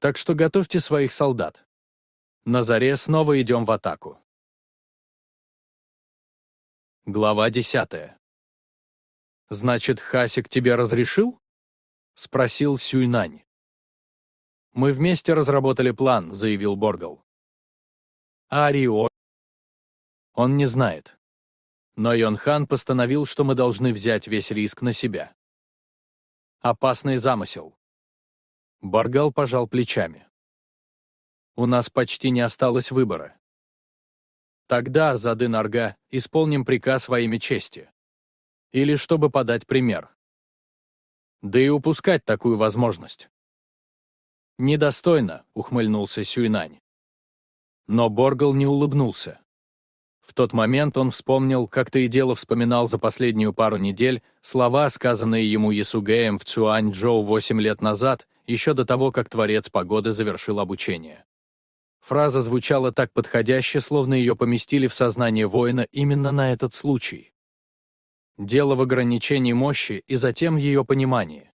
Так что готовьте своих солдат. На заре снова идем в атаку. Глава десятая. «Значит, Хасик тебе разрешил?» — спросил Сюйнань. «Мы вместе разработали план», — заявил Боргал. «Арио?» Он не знает. Но Йонхан постановил, что мы должны взять весь риск на себя. Опасный замысел. Боргал пожал плечами. У нас почти не осталось выбора. Тогда, Зады Нарга, исполним приказ во имя чести. Или чтобы подать пример. Да и упускать такую возможность. «Недостойно», — ухмыльнулся Сюйнань. Но Боргал не улыбнулся. В тот момент он вспомнил, как то и дело вспоминал за последнюю пару недель слова, сказанные ему Ясугеем в Цюань-Джоу восемь лет назад, еще до того, как Творец Погоды завершил обучение. Фраза звучала так подходяще, словно ее поместили в сознание воина именно на этот случай. Дело в ограничении мощи и затем ее понимании.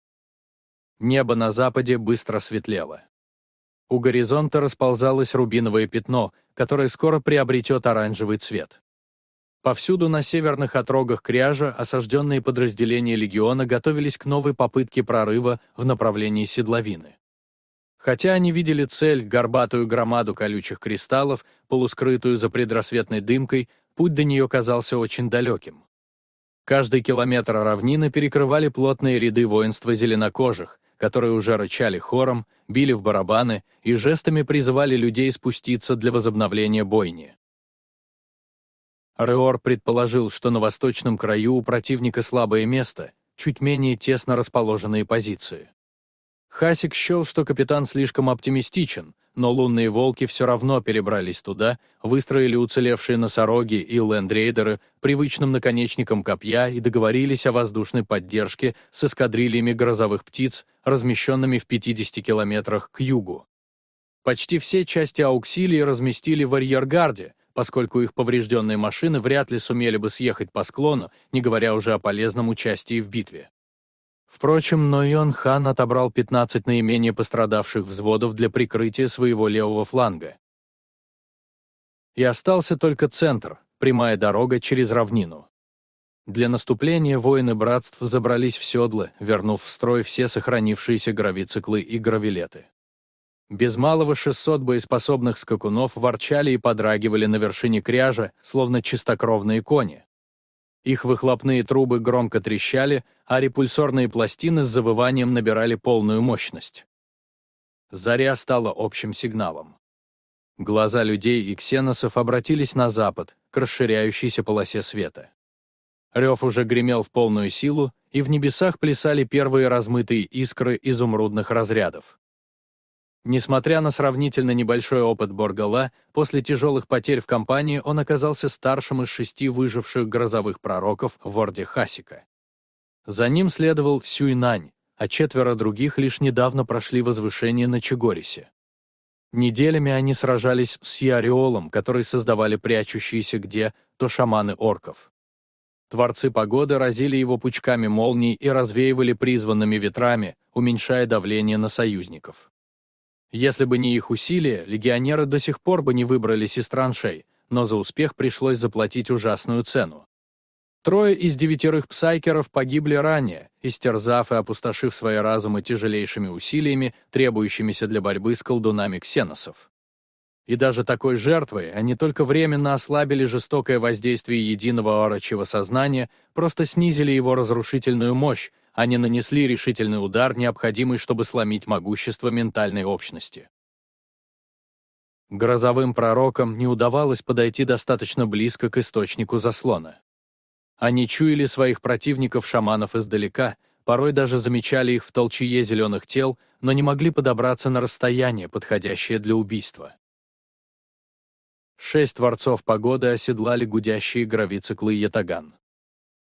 Небо на западе быстро светлело. У горизонта расползалось рубиновое пятно, которое скоро приобретет оранжевый цвет. Повсюду на северных отрогах Кряжа осажденные подразделения легиона готовились к новой попытке прорыва в направлении седловины. Хотя они видели цель, горбатую громаду колючих кристаллов, полускрытую за предрассветной дымкой, путь до нее казался очень далеким. Каждый километр равнины перекрывали плотные ряды воинства зеленокожих, которые уже рычали хором, били в барабаны и жестами призывали людей спуститься для возобновления бойни. Реор предположил, что на восточном краю у противника слабое место, чуть менее тесно расположенные позиции. Хасик счел, что капитан слишком оптимистичен, но лунные волки все равно перебрались туда, выстроили уцелевшие носороги и лендрейдеры привычным наконечником копья и договорились о воздушной поддержке с эскадрильями грозовых птиц, размещенными в 50 километрах к югу. Почти все части ауксилии разместили в арьергарде, поскольку их поврежденные машины вряд ли сумели бы съехать по склону, не говоря уже о полезном участии в битве. Впрочем, Нойон хан отобрал 15 наименее пострадавших взводов для прикрытия своего левого фланга. И остался только центр, прямая дорога через равнину. Для наступления воины братств забрались в седла, вернув в строй все сохранившиеся гравициклы и гравилеты. Без малого 600 боеспособных скакунов ворчали и подрагивали на вершине кряжа, словно чистокровные кони. Их выхлопные трубы громко трещали, а репульсорные пластины с завыванием набирали полную мощность. Заря стала общим сигналом. Глаза людей и ксеносов обратились на запад, к расширяющейся полосе света. Рев уже гремел в полную силу, и в небесах плясали первые размытые искры изумрудных разрядов. Несмотря на сравнительно небольшой опыт Боргала, после тяжелых потерь в компании он оказался старшим из шести выживших грозовых пророков в Орде Хасика. За ним следовал Сюйнань, а четверо других лишь недавно прошли возвышение на Чегорисе. Неделями они сражались с Яриолом, который создавали прячущиеся где то шаманы орков. Творцы погоды разили его пучками молний и развеивали призванными ветрами, уменьшая давление на союзников. Если бы не их усилия, легионеры до сих пор бы не выбрались из траншей, но за успех пришлось заплатить ужасную цену. Трое из девятерых псайкеров погибли ранее, истерзав и опустошив свои разумы тяжелейшими усилиями, требующимися для борьбы с колдунами ксеносов. И даже такой жертвой они только временно ослабили жестокое воздействие единого орочего сознания, просто снизили его разрушительную мощь, они нанесли решительный удар, необходимый, чтобы сломить могущество ментальной общности. Грозовым пророкам не удавалось подойти достаточно близко к источнику заслона. Они чуяли своих противников-шаманов издалека, порой даже замечали их в толчее зеленых тел, но не могли подобраться на расстояние, подходящее для убийства. Шесть творцов погоды оседлали гудящие гравициклы Ятаган.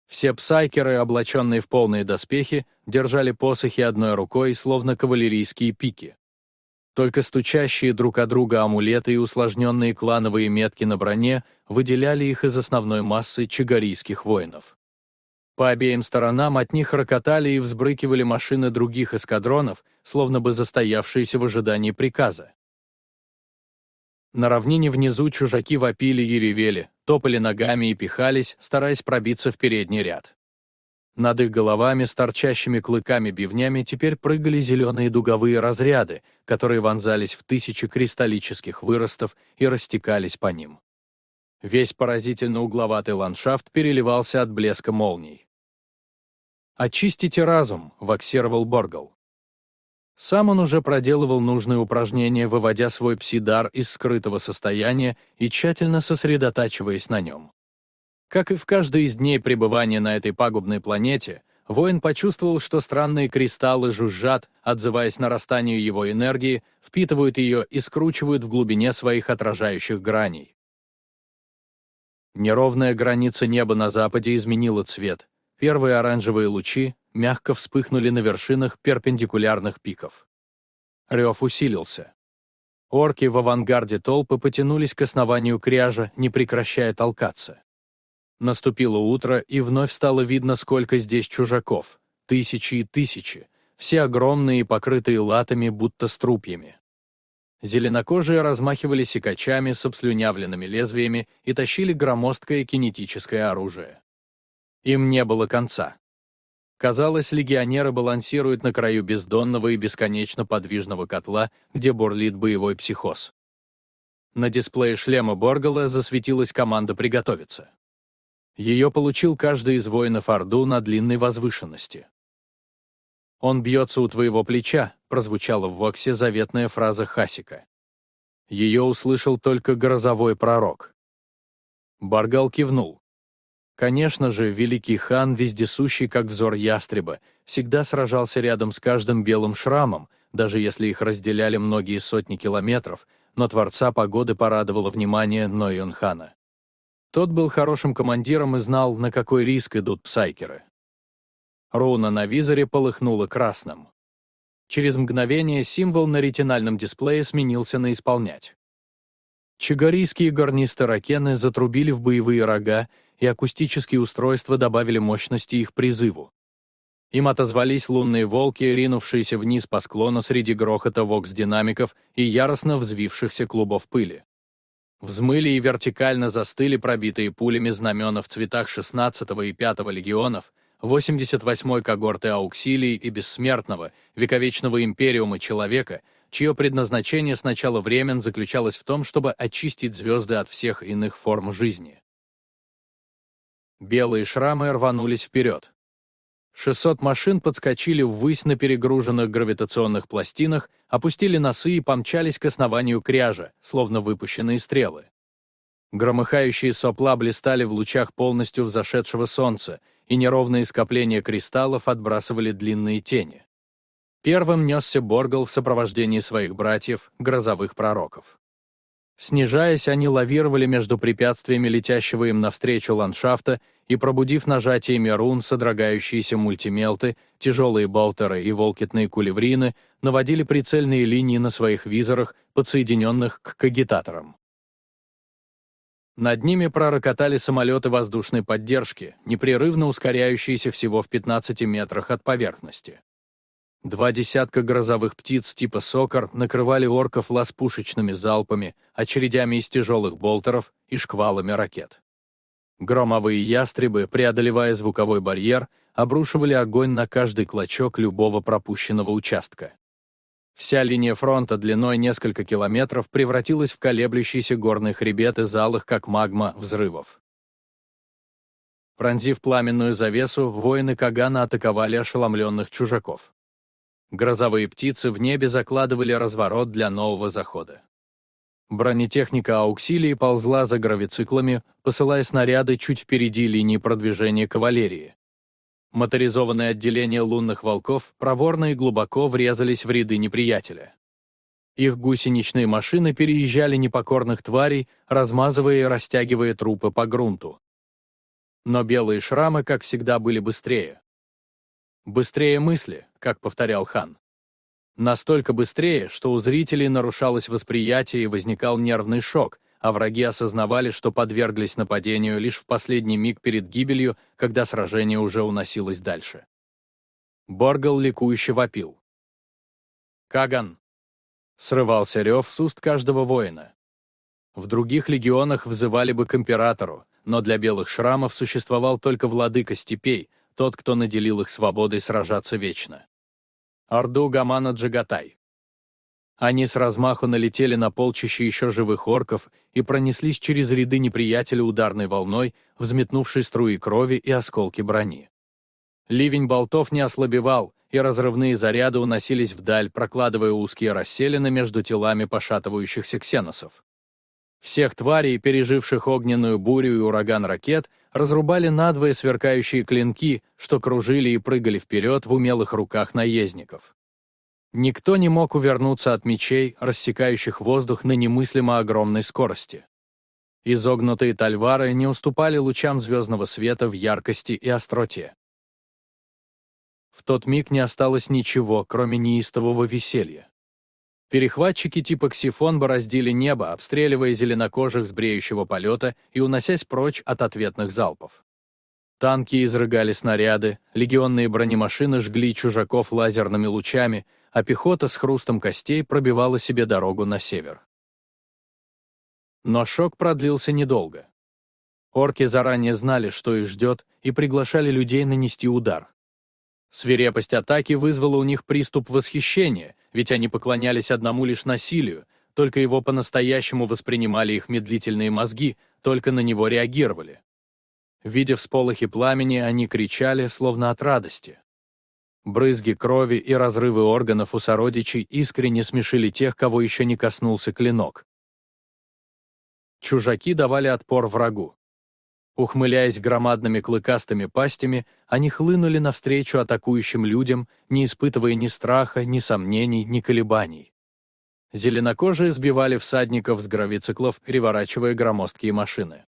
Все псайкеры, облаченные в полные доспехи, держали посохи одной рукой, словно кавалерийские пики. Только стучащие друг от друга амулеты и усложненные клановые метки на броне выделяли их из основной массы чагарийских воинов. По обеим сторонам от них рокотали и взбрыкивали машины других эскадронов, словно бы застоявшиеся в ожидании приказа. На равнине внизу чужаки вопили и ревели, топали ногами и пихались, стараясь пробиться в передний ряд. Над их головами с торчащими клыками-бивнями теперь прыгали зеленые дуговые разряды, которые вонзались в тысячи кристаллических выростов и растекались по ним. Весь поразительно угловатый ландшафт переливался от блеска молний. «Очистите разум», — ваксировал Боргал. Сам он уже проделывал нужные упражнения, выводя свой псидар из скрытого состояния и тщательно сосредотачиваясь на нем. Как и в каждый из дней пребывания на этой пагубной планете, воин почувствовал, что странные кристаллы жужжат, отзываясь нарастанию его энергии, впитывают ее и скручивают в глубине своих отражающих граней. Неровная граница неба на западе изменила цвет. Первые оранжевые лучи мягко вспыхнули на вершинах перпендикулярных пиков. Рев усилился. Орки в авангарде толпы потянулись к основанию кряжа, не прекращая толкаться. Наступило утро, и вновь стало видно, сколько здесь чужаков. Тысячи и тысячи. Все огромные и покрытые латами, будто струпьями. Зеленокожие размахивали секачами с обслюнявленными лезвиями и тащили громоздкое кинетическое оружие. Им не было конца. Казалось, легионеры балансируют на краю бездонного и бесконечно подвижного котла, где бурлит боевой психоз. На дисплее шлема Боргала засветилась команда «Приготовиться». Ее получил каждый из воинов Орду на длинной возвышенности. «Он бьется у твоего плеча», — прозвучала в Воксе заветная фраза Хасика. Ее услышал только грозовой пророк. Баргал кивнул. Конечно же, великий хан, вездесущий как взор ястреба, всегда сражался рядом с каждым белым шрамом, даже если их разделяли многие сотни километров, но Творца Погоды порадовало внимание Нойон хана. Тот был хорошим командиром и знал, на какой риск идут псайкеры. Руна на визоре полыхнула красным. Через мгновение символ на ретинальном дисплее сменился на «Исполнять». Чигарийские гарнисты Ракены затрубили в боевые рога, и акустические устройства добавили мощности их призыву. Им отозвались лунные волки, ринувшиеся вниз по склону среди грохота вокс-динамиков и яростно взвившихся клубов пыли. Взмыли и вертикально застыли пробитые пулями знамена в цветах 16 и 5 легионов, 88-й когорты Ауксилии и Бессмертного, вековечного империума человека, чье предназначение с начала времен заключалось в том, чтобы очистить звезды от всех иных форм жизни. Белые шрамы рванулись вперед. 600 машин подскочили ввысь на перегруженных гравитационных пластинах, опустили носы и помчались к основанию кряжа, словно выпущенные стрелы. Громыхающие сопла блистали в лучах полностью взошедшего солнца, и неровные скопления кристаллов отбрасывали длинные тени. Первым несся Боргал в сопровождении своих братьев, грозовых пророков. Снижаясь, они лавировали между препятствиями летящего им навстречу ландшафта и, пробудив нажатиями рун содрогающиеся мультимелты, тяжелые болтеры и волкетные кулеврины, наводили прицельные линии на своих визорах, подсоединенных к кагитаторам. Над ними пророкотали самолеты воздушной поддержки, непрерывно ускоряющиеся всего в 15 метрах от поверхности. Два десятка грозовых птиц типа «Сокор» накрывали орков ласпушечными залпами, очередями из тяжелых болтеров и шквалами ракет. Громовые ястребы, преодолевая звуковой барьер, обрушивали огонь на каждый клочок любого пропущенного участка. Вся линия фронта длиной несколько километров превратилась в колеблющийся горный хребет из алых, как магма, взрывов. Пронзив пламенную завесу, воины Кагана атаковали ошеломленных чужаков. Грозовые птицы в небе закладывали разворот для нового захода. Бронетехника Ауксилии ползла за гравициклами, посылая снаряды чуть впереди линии продвижения кавалерии. Моторизованные отделения лунных волков проворно и глубоко врезались в ряды неприятеля. Их гусеничные машины переезжали непокорных тварей, размазывая и растягивая трупы по грунту. Но белые шрамы, как всегда, были быстрее. «Быстрее мысли», как повторял хан. Настолько быстрее, что у зрителей нарушалось восприятие и возникал нервный шок, а враги осознавали, что подверглись нападению лишь в последний миг перед гибелью, когда сражение уже уносилось дальше. Боргал ликующе вопил. Каган!» Срывался рев с уст каждого воина. В других легионах взывали бы к императору, но для белых шрамов существовал только владыка степей, тот, кто наделил их свободой сражаться вечно. Орду Гамана Джагатай. Они с размаху налетели на полчище еще живых орков и пронеслись через ряды неприятеля ударной волной, взметнувшей струи крови и осколки брони. Ливень болтов не ослабевал, и разрывные заряды уносились вдаль, прокладывая узкие расселины между телами пошатывающихся ксеносов. Всех тварей, переживших огненную бурю и ураган ракет, разрубали надвое сверкающие клинки, что кружили и прыгали вперед в умелых руках наездников. Никто не мог увернуться от мечей, рассекающих воздух на немыслимо огромной скорости. Изогнутые тальвары не уступали лучам звездного света в яркости и остроте. В тот миг не осталось ничего, кроме неистового веселья. Перехватчики типа «Ксифон» бороздили небо, обстреливая зеленокожих с бреющего полета и уносясь прочь от ответных залпов. Танки изрыгали снаряды, легионные бронемашины жгли чужаков лазерными лучами, а пехота с хрустом костей пробивала себе дорогу на север. Но шок продлился недолго. Орки заранее знали, что их ждет, и приглашали людей нанести удар. Свирепость атаки вызвала у них приступ восхищения, ведь они поклонялись одному лишь насилию, только его по-настоящему воспринимали их медлительные мозги, только на него реагировали. Видя всполохи пламени, они кричали, словно от радости. Брызги крови и разрывы органов у сородичей искренне смешили тех, кого еще не коснулся клинок. Чужаки давали отпор врагу. Ухмыляясь громадными клыкастыми пастями, они хлынули навстречу атакующим людям, не испытывая ни страха, ни сомнений, ни колебаний. Зеленокожие сбивали всадников с гравициклов, переворачивая громоздкие машины.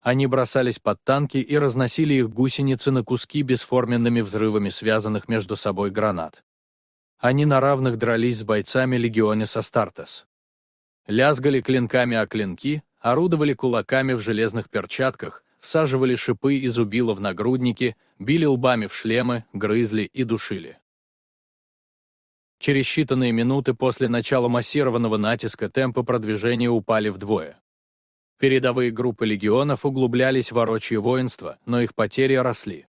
Они бросались под танки и разносили их гусеницы на куски бесформенными взрывами связанных между собой гранат. Они на равных дрались с бойцами легиониса Астартес. Лязгали клинками о клинки, орудовали кулаками в железных перчатках, всаживали шипы и зубила в нагрудники, били лбами в шлемы, грызли и душили. Через считанные минуты после начала массированного натиска темпы продвижения упали вдвое. Передовые группы легионов углублялись в орочье воинство, но их потери росли.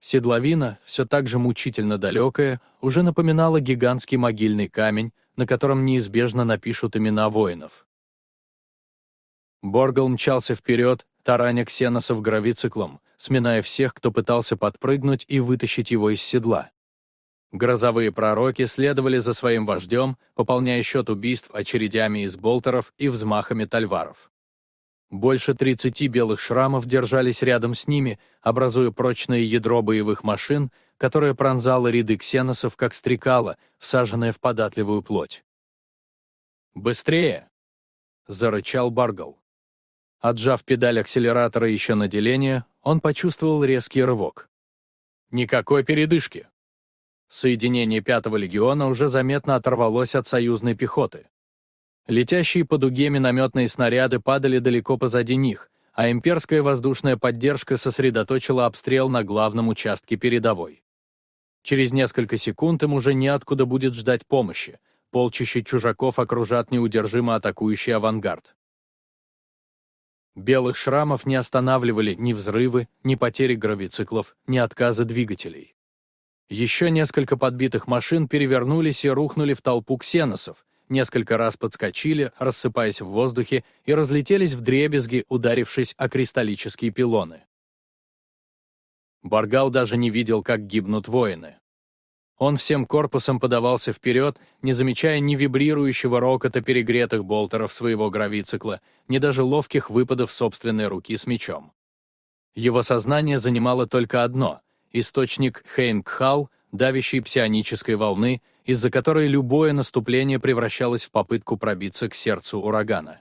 Седловина, все так же мучительно далекая, уже напоминала гигантский могильный камень, на котором неизбежно напишут имена воинов. Боргал мчался вперед, тараня ксеносов гравициклом, сминая всех, кто пытался подпрыгнуть и вытащить его из седла. Грозовые пророки следовали за своим вождем, пополняя счет убийств очередями из болтеров и взмахами тальваров. Больше 30 белых шрамов держались рядом с ними, образуя прочное ядро боевых машин, которое пронзало ряды ксеносов, как стрекало, всаженное в податливую плоть. «Быстрее!» — зарычал Баргал. Отжав педаль акселератора еще на деление, он почувствовал резкий рывок. Никакой передышки. Соединение пятого легиона уже заметно оторвалось от союзной пехоты. Летящие по дуге минометные снаряды падали далеко позади них, а имперская воздушная поддержка сосредоточила обстрел на главном участке передовой. Через несколько секунд им уже неоткуда будет ждать помощи. Полчища чужаков окружат неудержимо атакующий авангард. Белых шрамов не останавливали ни взрывы, ни потери гравициклов, ни отказы двигателей. Еще несколько подбитых машин перевернулись и рухнули в толпу ксеносов, несколько раз подскочили, рассыпаясь в воздухе, и разлетелись в дребезги, ударившись о кристаллические пилоны. Баргал даже не видел, как гибнут воины. Он всем корпусом подавался вперед, не замечая ни вибрирующего рокота перегретых болтеров своего гравицикла, ни даже ловких выпадов собственной руки с мечом. Его сознание занимало только одно — источник Хейнгхал, давящей псионической волны, из-за которой любое наступление превращалось в попытку пробиться к сердцу урагана.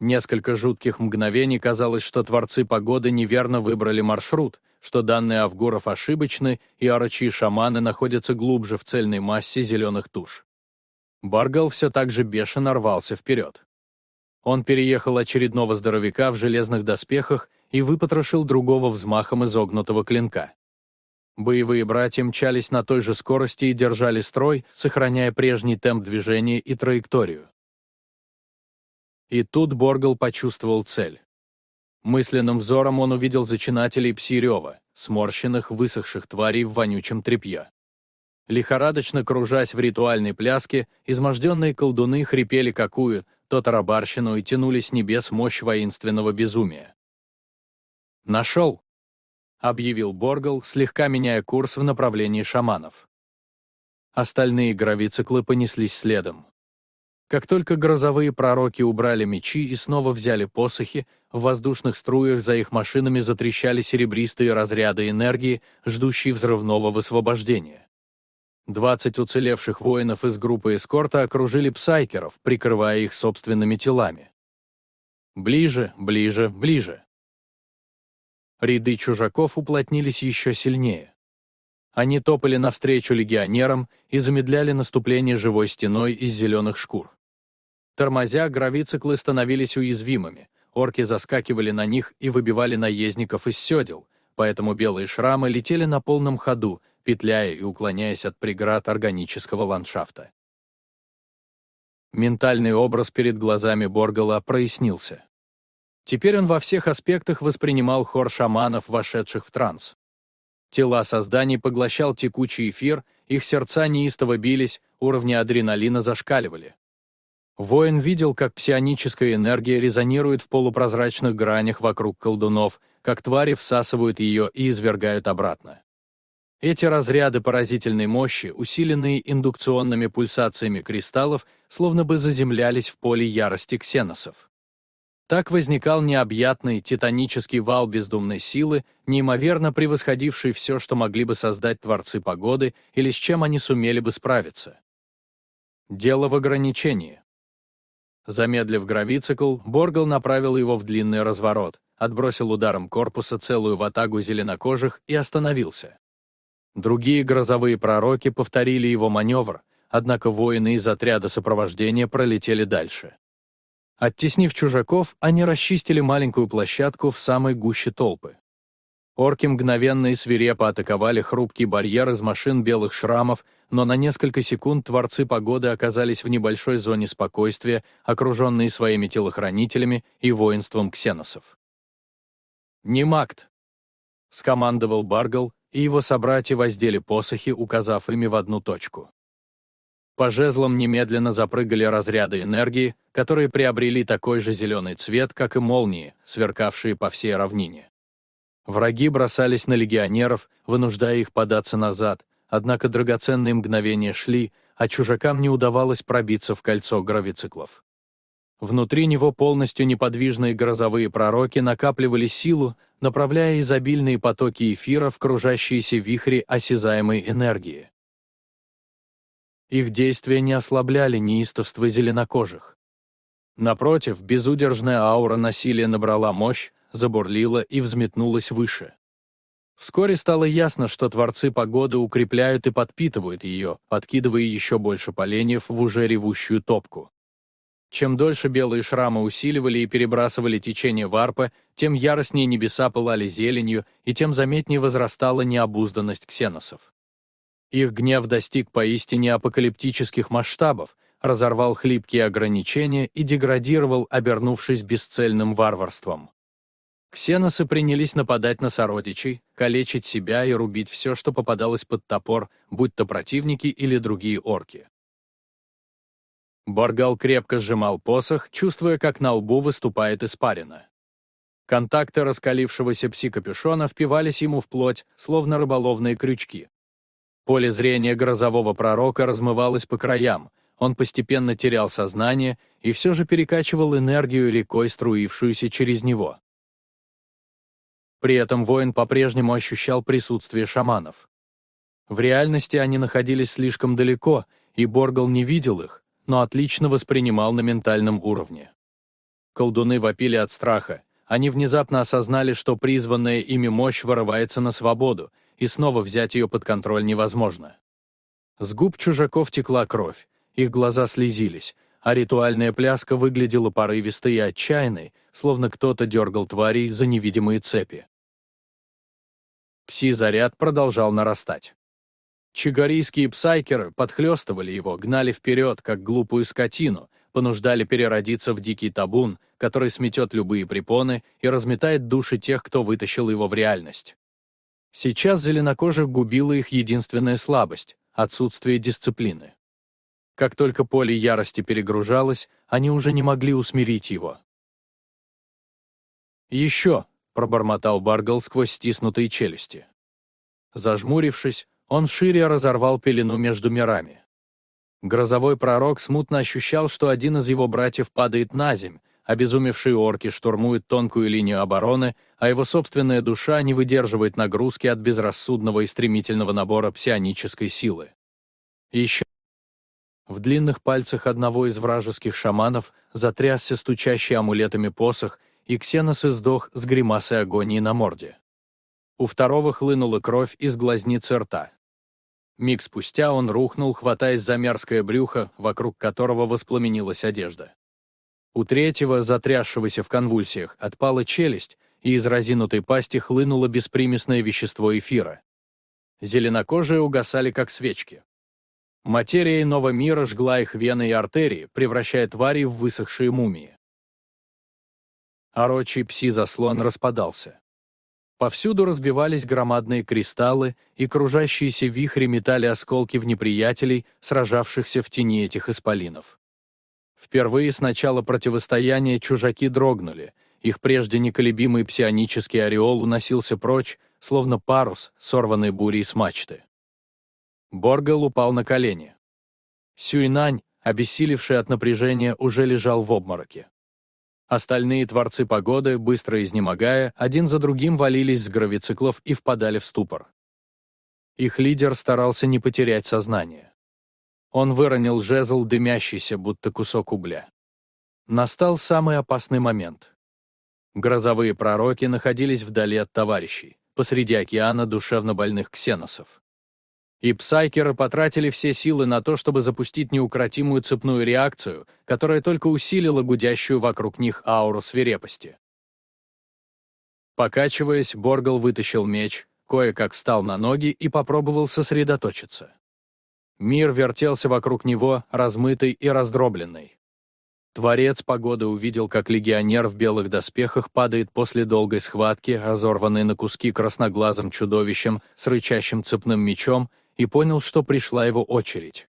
Несколько жутких мгновений казалось, что творцы погоды неверно выбрали маршрут, что данные Авгуров ошибочны, и орочьи шаманы находятся глубже в цельной массе зеленых туш. Баргал все так же бешено рвался вперед. Он переехал очередного здоровяка в железных доспехах и выпотрошил другого взмахом изогнутого клинка. Боевые братья мчались на той же скорости и держали строй, сохраняя прежний темп движения и траекторию. И тут Боргл почувствовал цель. Мысленным взором он увидел зачинателей Псирева, сморщенных, высохших тварей в вонючем тряпье. Лихорадочно кружась в ритуальной пляске, изможденные колдуны хрипели какую, то тарабарщину и тянули с небес мощь воинственного безумия. «Нашел!» — объявил Боргл, слегка меняя курс в направлении шаманов. Остальные гравициклы понеслись следом. Как только грозовые пророки убрали мечи и снова взяли посохи, в воздушных струях за их машинами затрещали серебристые разряды энергии, ждущие взрывного высвобождения. Двадцать уцелевших воинов из группы эскорта окружили псайкеров, прикрывая их собственными телами. Ближе, ближе, ближе. Ряды чужаков уплотнились еще сильнее. Они топали навстречу легионерам и замедляли наступление живой стеной из зеленых шкур. Тормозя, гравициклы становились уязвимыми, орки заскакивали на них и выбивали наездников из седел, поэтому белые шрамы летели на полном ходу, петляя и уклоняясь от преград органического ландшафта. Ментальный образ перед глазами Боргала прояснился. Теперь он во всех аспектах воспринимал хор шаманов, вошедших в транс. Тела созданий поглощал текучий эфир, их сердца неистово бились, уровни адреналина зашкаливали. Воин видел, как псионическая энергия резонирует в полупрозрачных гранях вокруг колдунов, как твари всасывают ее и извергают обратно. Эти разряды поразительной мощи, усиленные индукционными пульсациями кристаллов, словно бы заземлялись в поле ярости ксеносов. Так возникал необъятный титанический вал бездумной силы, неимоверно превосходивший все, что могли бы создать творцы погоды или с чем они сумели бы справиться. Дело в ограничении. Замедлив гравицикл, Боргл направил его в длинный разворот, отбросил ударом корпуса целую ватагу зеленокожих и остановился. Другие грозовые пророки повторили его маневр, однако воины из отряда сопровождения пролетели дальше. Оттеснив чужаков, они расчистили маленькую площадку в самой гуще толпы. Орки мгновенно и свирепо атаковали хрупкий барьер из машин белых шрамов, но на несколько секунд творцы погоды оказались в небольшой зоне спокойствия, окруженные своими телохранителями и воинством ксеносов. «Немакт!» — скомандовал Баргал, и его собратья воздели посохи, указав ими в одну точку. По жезлам немедленно запрыгали разряды энергии, которые приобрели такой же зеленый цвет, как и молнии, сверкавшие по всей равнине. Враги бросались на легионеров, вынуждая их податься назад, однако драгоценные мгновения шли, а чужакам не удавалось пробиться в кольцо гравициклов. Внутри него полностью неподвижные грозовые пророки накапливали силу, направляя изобильные потоки эфира в кружащиеся вихри осязаемой энергии. Их действия не ослабляли неистовство зеленокожих. Напротив, безудержная аура насилия набрала мощь, забурлила и взметнулась выше. Вскоре стало ясно, что творцы погоды укрепляют и подпитывают ее, подкидывая еще больше поленьев в уже ревущую топку. Чем дольше белые шрамы усиливали и перебрасывали течение варпа, тем яростнее небеса пылали зеленью, и тем заметнее возрастала необузданность ксеносов. Их гнев достиг поистине апокалиптических масштабов, разорвал хлипкие ограничения и деградировал, обернувшись бесцельным варварством. Ксеносы принялись нападать на сородичей, калечить себя и рубить все, что попадалось под топор, будь то противники или другие орки. Боргал крепко сжимал посох, чувствуя, как на лбу выступает испарина. Контакты раскалившегося пси-капюшона впивались ему в плоть, словно рыболовные крючки. Поле зрения грозового пророка размывалось по краям, он постепенно терял сознание и все же перекачивал энергию рекой, струившуюся через него. При этом воин по-прежнему ощущал присутствие шаманов. В реальности они находились слишком далеко, и Боргал не видел их, но отлично воспринимал на ментальном уровне. Колдуны вопили от страха, они внезапно осознали, что призванная ими мощь вырывается на свободу, и снова взять ее под контроль невозможно. С губ чужаков текла кровь, их глаза слезились, а ритуальная пляска выглядела порывистой и отчаянной, словно кто-то дергал тварей за невидимые цепи. Пси-заряд продолжал нарастать. Чигарийские псайкеры подхлестывали его, гнали вперед, как глупую скотину, понуждали переродиться в дикий табун, который сметет любые препоны и разметает души тех, кто вытащил его в реальность. Сейчас зеленокожих губила их единственная слабость — отсутствие дисциплины. Как только поле ярости перегружалось, они уже не могли усмирить его. «Еще!» — пробормотал Баргал сквозь стиснутые челюсти. Зажмурившись, он шире разорвал пелену между мирами. Грозовой пророк смутно ощущал, что один из его братьев падает на земь, обезумевшие орки штурмуют тонкую линию обороны, а его собственная душа не выдерживает нагрузки от безрассудного и стремительного набора псионической силы. Еще в длинных пальцах одного из вражеских шаманов затрясся стучащий амулетами посох, и Ксенос издох с гримасой агонии на морде. У второго хлынула кровь из глазницы рта. Миг спустя он рухнул, хватаясь за мерзкое брюхо, вокруг которого воспламенилась одежда. У третьего, затрясшегося в конвульсиях, отпала челюсть, и из разинутой пасти хлынуло беспримесное вещество эфира. Зеленокожие угасали, как свечки. Материя иного мира жгла их вены и артерии, превращая твари в высохшие мумии. Орочий пси-заслон распадался. Повсюду разбивались громадные кристаллы, и кружащиеся вихри метали осколки в неприятелей, сражавшихся в тени этих исполинов. Впервые с начала противостояния чужаки дрогнули, их прежде неколебимый псионический ореол уносился прочь, словно парус, сорванный бурей с мачты. Боргал упал на колени. Сюйнань, обессилевший от напряжения, уже лежал в обмороке. Остальные творцы погоды, быстро изнемогая, один за другим валились с гравициклов и впадали в ступор. Их лидер старался не потерять сознание. Он выронил жезл, дымящийся, будто кусок угля. Настал самый опасный момент. Грозовые пророки находились вдали от товарищей, посреди океана душевно больных ксеносов. И псайкеры потратили все силы на то, чтобы запустить неукротимую цепную реакцию, которая только усилила гудящую вокруг них ауру свирепости. Покачиваясь, Боргал вытащил меч, кое-как встал на ноги и попробовал сосредоточиться. Мир вертелся вокруг него, размытый и раздробленный. Творец погоды увидел, как легионер в белых доспехах падает после долгой схватки, разорванный на куски красноглазым чудовищем с рычащим цепным мечом, и понял, что пришла его очередь.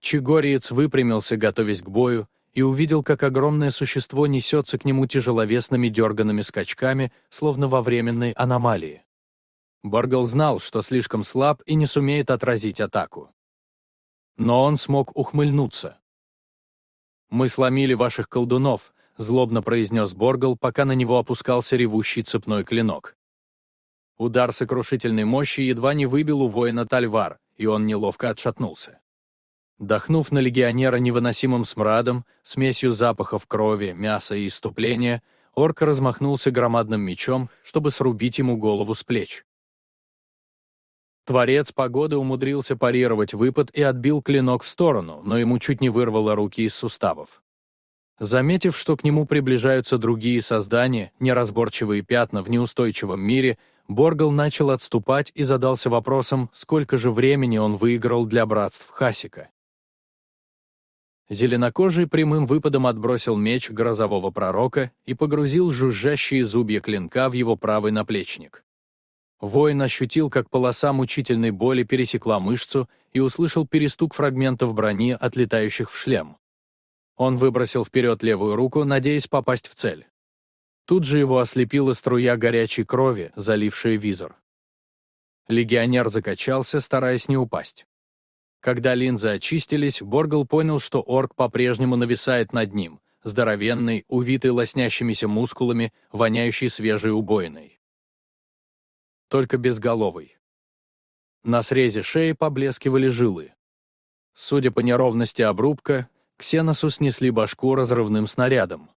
Чигориец выпрямился, готовясь к бою, и увидел, как огромное существо несется к нему тяжеловесными дерганными скачками, словно во временной аномалии. Боргл знал, что слишком слаб и не сумеет отразить атаку. Но он смог ухмыльнуться. «Мы сломили ваших колдунов», — злобно произнес Боргл, пока на него опускался ревущий цепной клинок. Удар сокрушительной мощи едва не выбил у воина Тальвар, и он неловко отшатнулся. Дохнув на легионера невыносимым смрадом, смесью запахов крови, мяса и иступления, орк размахнулся громадным мечом, чтобы срубить ему голову с плеч. Творец погоды умудрился парировать выпад и отбил клинок в сторону, но ему чуть не вырвало руки из суставов. Заметив, что к нему приближаются другие создания, неразборчивые пятна в неустойчивом мире, Боргал начал отступать и задался вопросом, сколько же времени он выиграл для братств Хасика. Зеленокожий прямым выпадом отбросил меч грозового пророка и погрузил жужжащие зубья клинка в его правый наплечник. Воин ощутил, как полоса мучительной боли пересекла мышцу и услышал перестук фрагментов брони, отлетающих в шлем. Он выбросил вперед левую руку, надеясь попасть в цель. Тут же его ослепила струя горячей крови, залившая визор. Легионер закачался, стараясь не упасть. Когда линзы очистились, Боргл понял, что орк по-прежнему нависает над ним, здоровенный, увитый лоснящимися мускулами, воняющий свежей убойной только безголовый. На срезе шеи поблескивали жилы. Судя по неровности обрубка, Ксеносу снесли башку разрывным снарядом.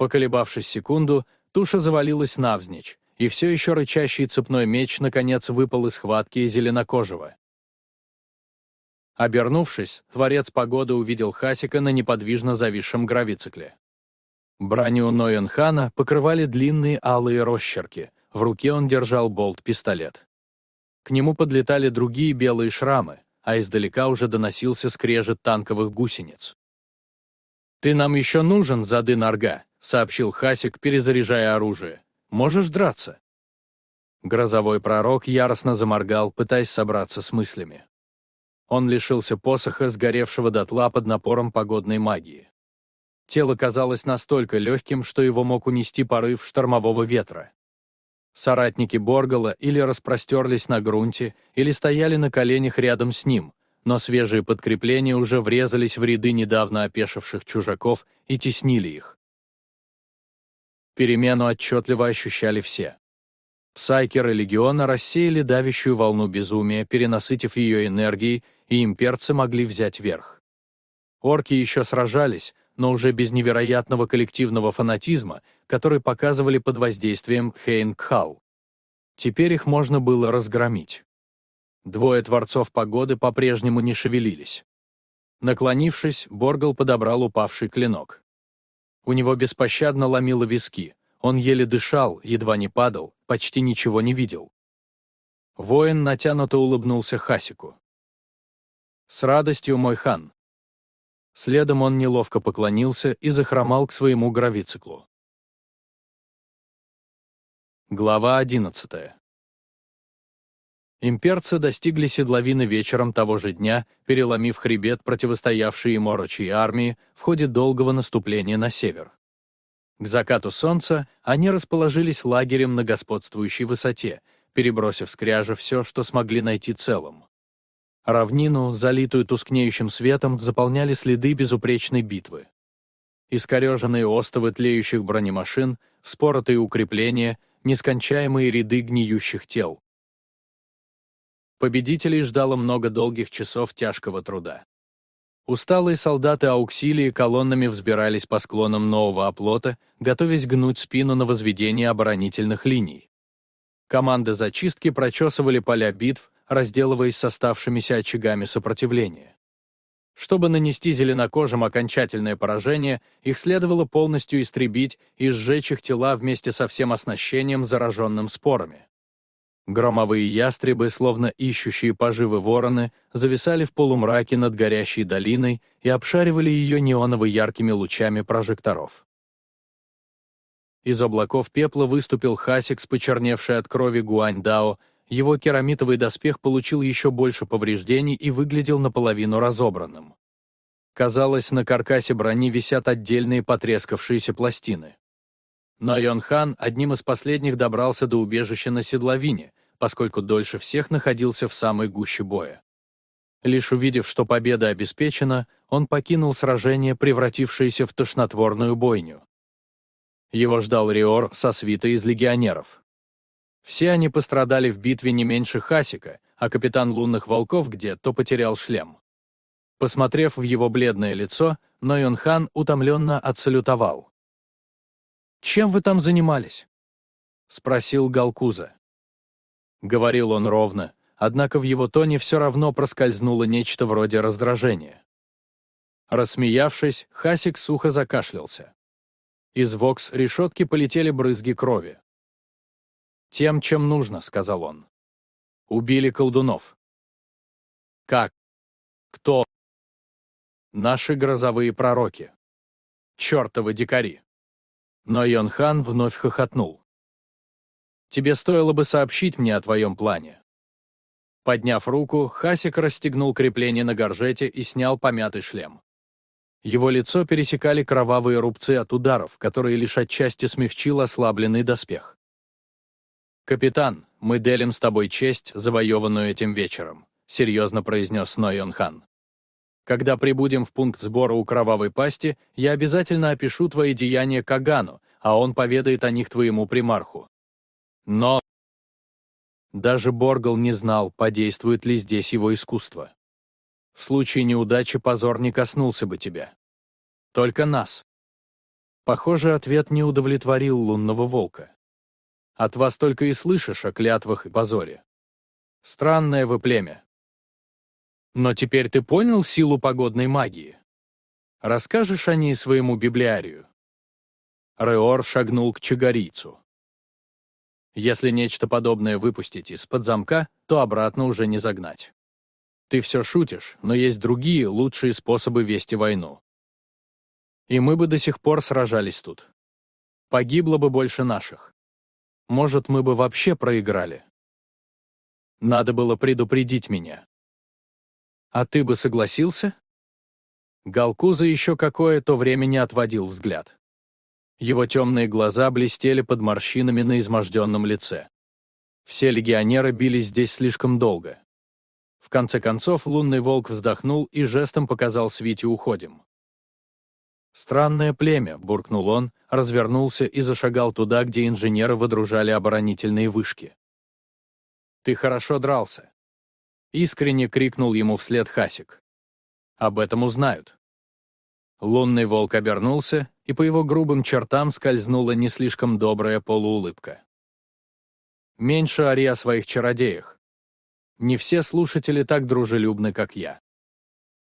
Поколебавшись секунду, туша завалилась навзничь, и все еще рычащий цепной меч наконец выпал из схватки зеленокожего. Обернувшись, творец погоды увидел Хасика на неподвижно зависшем гравицикле. Броню Ноенхана покрывали длинные алые росчерки, в руке он держал болт-пистолет. К нему подлетали другие белые шрамы, а издалека уже доносился скрежет танковых гусениц. «Ты нам еще нужен, зады Нарга», — сообщил Хасик, перезаряжая оружие. «Можешь драться?» Грозовой пророк яростно заморгал, пытаясь собраться с мыслями. Он лишился посоха, сгоревшего дотла под напором погодной магии. Тело казалось настолько легким, что его мог унести порыв штормового ветра. Соратники Боргала или распростерлись на грунте, или стояли на коленях рядом с ним, но свежие подкрепления уже врезались в ряды недавно опешивших чужаков и теснили их. Перемену отчетливо ощущали все. Псайкеры легиона рассеяли давящую волну безумия, перенасытив ее энергией, и имперцы могли взять верх. Орки еще сражались, но уже без невероятного коллективного фанатизма, который показывали под воздействием Хейн-Кхал. Теперь их можно было разгромить. Двое творцов погоды по-прежнему не шевелились. Наклонившись, Боргал подобрал упавший клинок. У него беспощадно ломило виски, он еле дышал, едва не падал, почти ничего не видел. Воин натянуто улыбнулся Хасику. «С радостью, мой хан!» Следом он неловко поклонился и захромал к своему гравициклу. Глава 11 Имперцы достигли седловины вечером того же дня, переломив хребет противостоявшей им орочьей армии в ходе долгого наступления на север. К закату солнца они расположились лагерем на господствующей высоте, перебросив с кряжа все, что смогли найти целым. Равнину, залитую тускнеющим светом, заполняли следы безупречной битвы. Искореженные остовы тлеющих бронемашин, вспоротые укрепления, нескончаемые ряды гниющих тел. Победителей ждало много долгих часов тяжкого труда. Усталые солдаты ауксилии колоннами взбирались по склонам нового оплота, готовясь гнуть спину на возведение оборонительных линий. Команды зачистки прочесывали поля битв, разделываясь с оставшимися очагами сопротивления. Чтобы нанести зеленокожим окончательное поражение, их следовало полностью истребить и сжечь их тела вместе со всем оснащением, зараженным спорами. Громовые ястребы, словно ищущие поживы вороны, зависали в полумраке над горящей долиной и обшаривали ее неоново-яркими лучами прожекторов. Из облаков пепла выступил Хасик с почерневшей от крови Гуань-Дао, его керамитовый доспех получил еще больше повреждений и выглядел наполовину разобранным. Казалось, на каркасе брони висят отдельные потрескавшиеся пластины. Но Йонхан одним из последних добрался до убежища на седловине, поскольку дольше всех находился в самой гуще боя. Лишь увидев, что победа обеспечена, он покинул сражение, превратившееся в тошнотворную бойню. Его ждал Риор со свитой из легионеров. Все они пострадали в битве не меньше Хасика, а капитан лунных волков где-то потерял шлем. Посмотрев в его бледное лицо, Нойон-хан утомленно отсалютовал. «Чем вы там занимались?» — спросил Галкуза. Говорил он ровно, однако в его тоне все равно проскользнуло нечто вроде раздражения. Рассмеявшись, Хасик сухо закашлялся. Из вокс решетки полетели брызги крови. «Тем, чем нужно», — сказал он. «Убили колдунов». «Как? Кто?» «Наши грозовые пророки. Чёртовы дикари». Но Йонхан вновь хохотнул. «Тебе стоило бы сообщить мне о твоем плане». Подняв руку, Хасик расстегнул крепление на горжете и снял помятый шлем. Его лицо пересекали кровавые рубцы от ударов, которые лишь отчасти смягчил ослабленный доспех. «Капитан, мы делим с тобой честь, завоеванную этим вечером», серьезно произнес Нойон Хан. Когда прибудем в пункт сбора у Кровавой Пасти, я обязательно опишу твои деяния Кагану, а он поведает о них твоему примарху. Но... Даже Боргал не знал, подействует ли здесь его искусство. В случае неудачи позор не коснулся бы тебя. Только нас. Похоже, ответ не удовлетворил лунного волка. От вас только и слышишь о клятвах и позоре. Странное вы племя. Но теперь ты понял силу погодной магии? Расскажешь о ней своему библиарию?» Реор шагнул к чагарийцу. Если нечто подобное выпустить из-под замка, то обратно уже не загнать. Ты все шутишь, но есть другие, лучшие способы вести войну. И мы бы до сих пор сражались тут. Погибло бы больше наших. Может, мы бы вообще проиграли. Надо было предупредить меня. А ты бы согласился? Галкуза еще какое-то время не отводил взгляд. Его темные глаза блестели под морщинами на изможденном лице. Все легионеры бились здесь слишком долго. В конце концов лунный волк вздохнул и жестом показал Свите «Уходим». «Странное племя», — буркнул он, развернулся и зашагал туда, где инженеры выдружали оборонительные вышки. «Ты хорошо дрался», — искренне крикнул ему вслед Хасик. «Об этом узнают». Лунный волк обернулся, и по его грубым чертам скользнула не слишком добрая полуулыбка. Меньше ори о своих чародеях. Не все слушатели так дружелюбны, как я.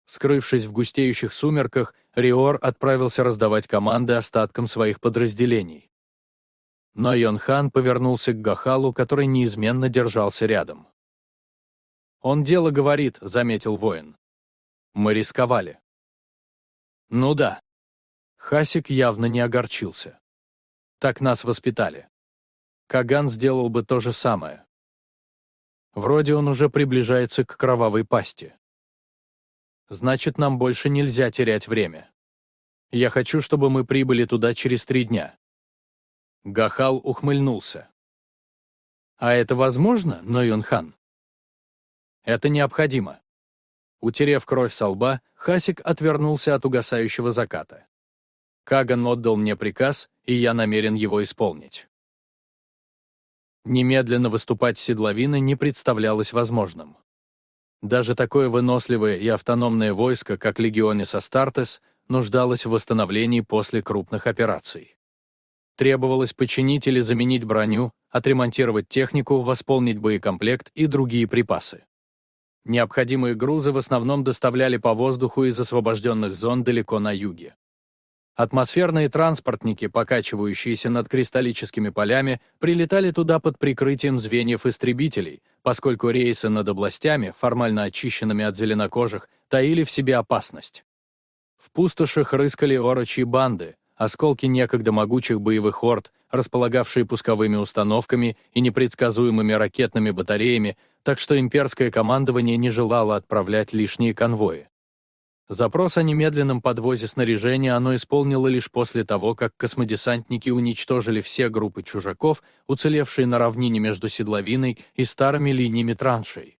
Скрывшись в густеющих сумерках, Риор отправился раздавать команды остаткам своих подразделений. Но Йонхан повернулся к Гахалу, который неизменно держался рядом. «Он дело говорит», — заметил воин. «Мы рисковали». Ну да. Хасик явно не огорчился. Так нас воспитали. Каган сделал бы то же самое. Вроде он уже приближается к кровавой пасти. Значит, нам больше нельзя терять время. Я хочу, чтобы мы прибыли туда через три дня. Гахал ухмыльнулся. А это возможно, Нойон-хан? Это необходимо. Утерев кровь со лба, Хасик отвернулся от угасающего заката. Каган отдал мне приказ, и я намерен его исполнить. Немедленно выступать с седловины не представлялось возможным. Даже такое выносливое и автономное войско, как легионис Астартес, нуждалось в восстановлении после крупных операций. Требовалось починить или заменить броню, отремонтировать технику, восполнить боекомплект и другие припасы. Необходимые грузы в основном доставляли по воздуху из освобожденных зон далеко на юге. Атмосферные транспортники, покачивающиеся над кристаллическими полями, прилетали туда под прикрытием звеньев истребителей, поскольку рейсы над областями, формально очищенными от зеленокожих, таили в себе опасность. В пустошах рыскали орочьи банды, осколки некогда могучих боевых орд, располагавшие пусковыми установками и непредсказуемыми ракетными батареями, так что имперское командование не желало отправлять лишние конвои. Запрос о немедленном подвозе снаряжения оно исполнило лишь после того, как космодесантники уничтожили все группы чужаков, уцелевшие на равнине между седловиной и старыми линиями траншей.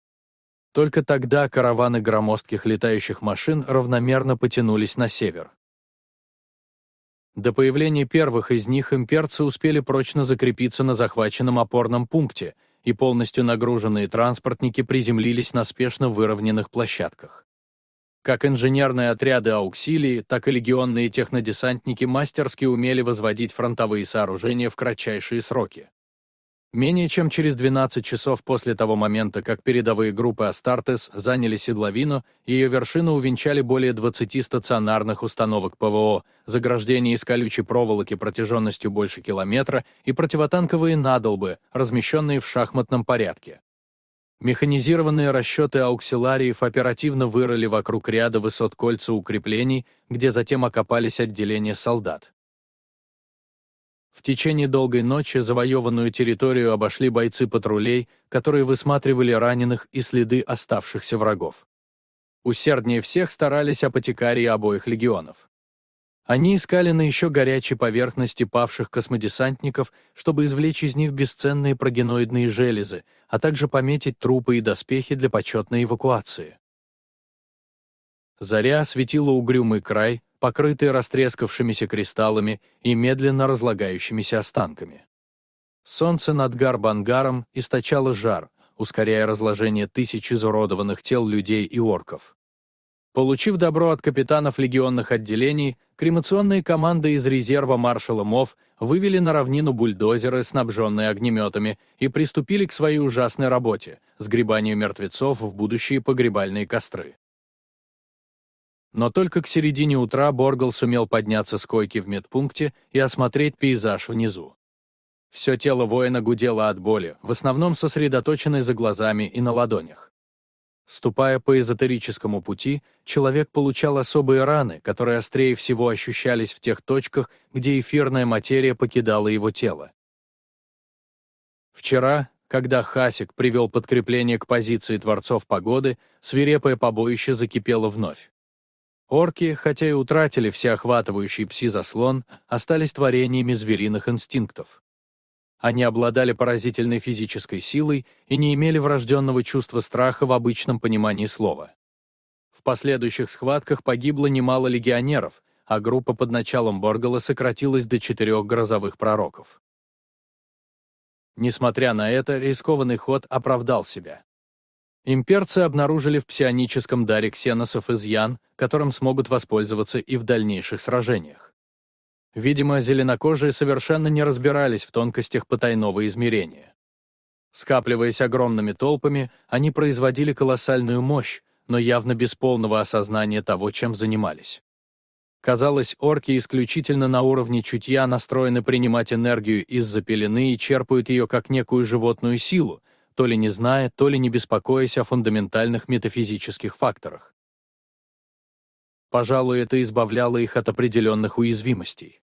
Только тогда караваны громоздких летающих машин равномерно потянулись на север. До появления первых из них имперцы успели прочно закрепиться на захваченном опорном пункте, и полностью нагруженные транспортники приземлились на спешно выровненных площадках. Как инженерные отряды ауксилии, так и легионные технодесантники мастерски умели возводить фронтовые сооружения в кратчайшие сроки. Менее чем через 12 часов после того момента, как передовые группы Астартес заняли седловину, ее вершину увенчали более 20 стационарных установок ПВО, заграждения из колючей проволоки протяженностью больше километра и противотанковые надолбы, размещенные в шахматном порядке. Механизированные расчеты ауксилариев оперативно вырыли вокруг ряда высот кольца укреплений, где затем окопались отделения солдат. В течение долгой ночи завоеванную территорию обошли бойцы патрулей, которые высматривали раненых и следы оставшихся врагов. Усерднее всех старались апотекарии обоих легионов. Они искали на еще горячей поверхности павших космодесантников, чтобы извлечь из них бесценные прогеноидные железы, а также пометить трупы и доспехи для почетной эвакуации. Заря осветила угрюмый край, покрытые растрескавшимися кристаллами и медленно разлагающимися останками. Солнце над Гарбангаром источало жар, ускоряя разложение тысяч изуродованных тел людей и орков. Получив добро от капитанов легионных отделений, кремационные команды из резерва маршала МОВ вывели на равнину бульдозеры, снабженные огнеметами, и приступили к своей ужасной работе — сгребанию мертвецов в будущие погребальные костры. Но только к середине утра Боргл сумел подняться с койки в медпункте и осмотреть пейзаж внизу. Все тело воина гудело от боли, в основном сосредоточенной за глазами и на ладонях. Ступая по эзотерическому пути, человек получал особые раны, которые острее всего ощущались в тех точках, где эфирная материя покидала его тело. Вчера, когда Хасик привел подкрепление к позиции Творцов Погоды, свирепое побоище закипело вновь. Орки, хотя и утратили всеохватывающий пси-заслон, остались творениями звериных инстинктов. Они обладали поразительной физической силой и не имели врожденного чувства страха в обычном понимании слова. В последующих схватках погибло немало легионеров, а группа под началом Боргала сократилась до четырех грозовых пророков. Несмотря на это, рискованный ход оправдал себя. Имперцы обнаружили в псионическом даре ксеносов изъян, которым смогут воспользоваться и в дальнейших сражениях. Видимо, зеленокожие совершенно не разбирались в тонкостях потайного измерения. Скапливаясь огромными толпами, они производили колоссальную мощь, но явно без полного осознания того, чем занимались. Казалось, орки исключительно на уровне чутья настроены принимать энергию из-за пелены и черпают ее как некую животную силу, то ли не зная, то ли не беспокоясь о фундаментальных метафизических факторах. Пожалуй, это избавляло их от определенных уязвимостей.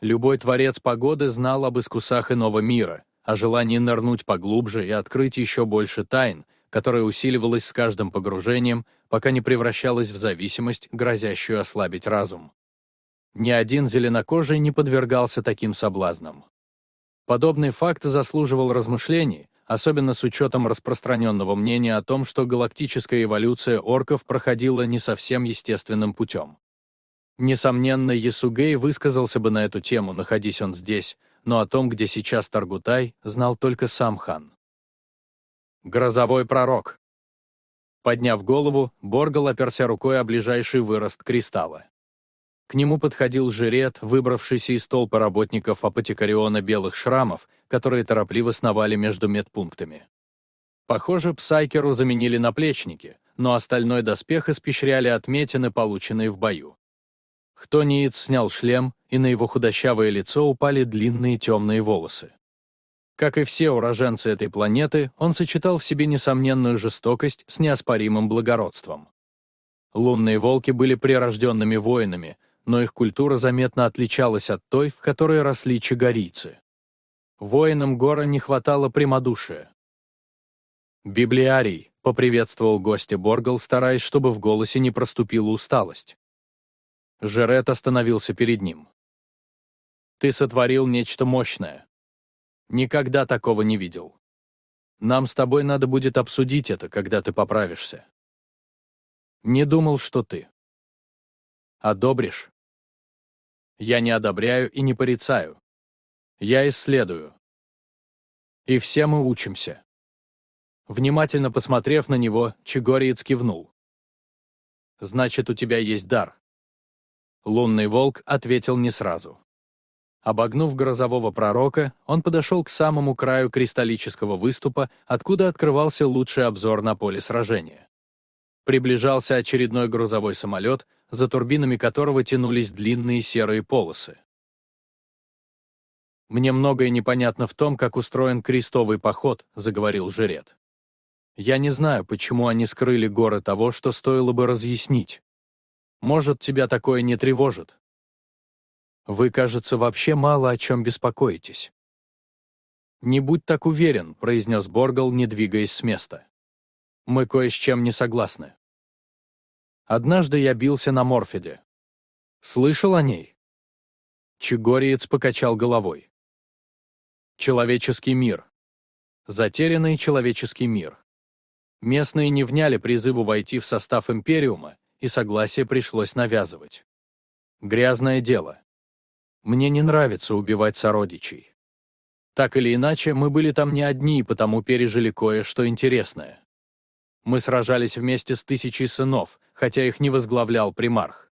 Любой творец погоды знал об искусах иного мира, о желании нырнуть поглубже и открыть еще больше тайн, которая усиливалась с каждым погружением, пока не превращалась в зависимость, грозящую ослабить разум. Ни один зеленокожий не подвергался таким соблазнам. Подобный факт заслуживал размышлений, особенно с учетом распространенного мнения о том, что галактическая эволюция орков проходила не совсем естественным путем. Несомненно, Ясугей высказался бы на эту тему, находясь он здесь, но о том, где сейчас Таргутай, знал только сам хан. Грозовой пророк. Подняв голову, Боргал оперся рукой о ближайший вырост кристалла. К нему подходил жрет, выбравшийся из толпы работников апотекариона белых шрамов, которые торопливо сновали между медпунктами. Похоже, псайкеру заменили наплечники, но остальной доспех испещряли отметины, полученные в бою. Хтониец снял шлем, и на его худощавое лицо упали длинные темные волосы. Как и все уроженцы этой планеты, он сочетал в себе несомненную жестокость с неоспоримым благородством. Лунные волки были прирожденными воинами, но их культура заметно отличалась от той, в которой росли чагарийцы. Воинам гора не хватало прямодушия. «Библиарий», — поприветствовал гостя Боргал, стараясь, чтобы в голосе не проступила усталость. Жерет остановился перед ним. «Ты сотворил нечто мощное. Никогда такого не видел. Нам с тобой надо будет обсудить это, когда ты поправишься. Не думал, что ты. Одобришь? Я не одобряю и не порицаю. Я исследую. И все мы учимся. Внимательно посмотрев на него, Чегориец кивнул. «Значит, у тебя есть дар. Лунный волк ответил не сразу. Обогнув грозового пророка, он подошел к самому краю кристаллического выступа, откуда открывался лучший обзор на поле сражения. Приближался очередной грузовой самолет, за турбинами которого тянулись длинные серые полосы. «Мне многое непонятно в том, как устроен крестовый поход», — заговорил Жрет. «Я не знаю, почему они скрыли горы того, что стоило бы разъяснить. Может, тебя такое не тревожит? Вы, кажется, вообще мало о чем беспокоитесь. «Не будь так уверен», — произнес Боргал, не двигаясь с места. «Мы кое с чем не согласны. Однажды я бился на Морфиде. Слышал о ней?» Чегориец покачал головой. «Человеческий мир. Затерянный человеческий мир. Местные не вняли призыву войти в состав Империума, и согласие пришлось навязывать. Грязное дело. Мне не нравится убивать сородичей. Так или иначе, мы были там не одни, и потому пережили кое-что интересное. Мы сражались вместе с тысячей сынов, хотя их не возглавлял примарх.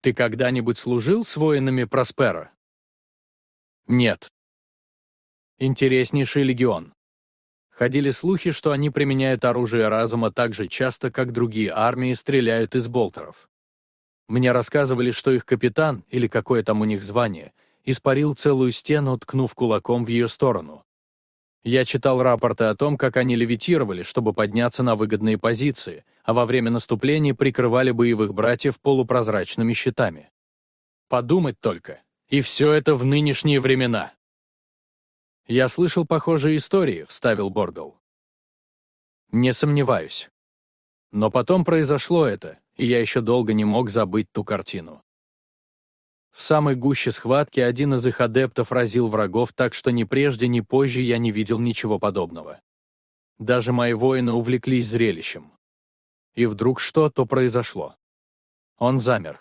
Ты когда-нибудь служил с воинами Проспера? Нет. Интереснейший легион. Ходили слухи, что они применяют оружие разума так же часто, как другие армии стреляют из болтеров. Мне рассказывали, что их капитан, или какое там у них звание, испарил целую стену, ткнув кулаком в ее сторону. Я читал рапорты о том, как они левитировали, чтобы подняться на выгодные позиции, а во время наступления прикрывали боевых братьев полупрозрачными щитами. Подумать только. И все это в нынешние времена. «Я слышал похожие истории», — вставил Боргл. «Не сомневаюсь. Но потом произошло это, и я еще долго не мог забыть ту картину. В самой гуще схватки один из их адептов разил врагов так, что ни прежде, ни позже я не видел ничего подобного. Даже мои воины увлеклись зрелищем. И вдруг что-то произошло. Он замер.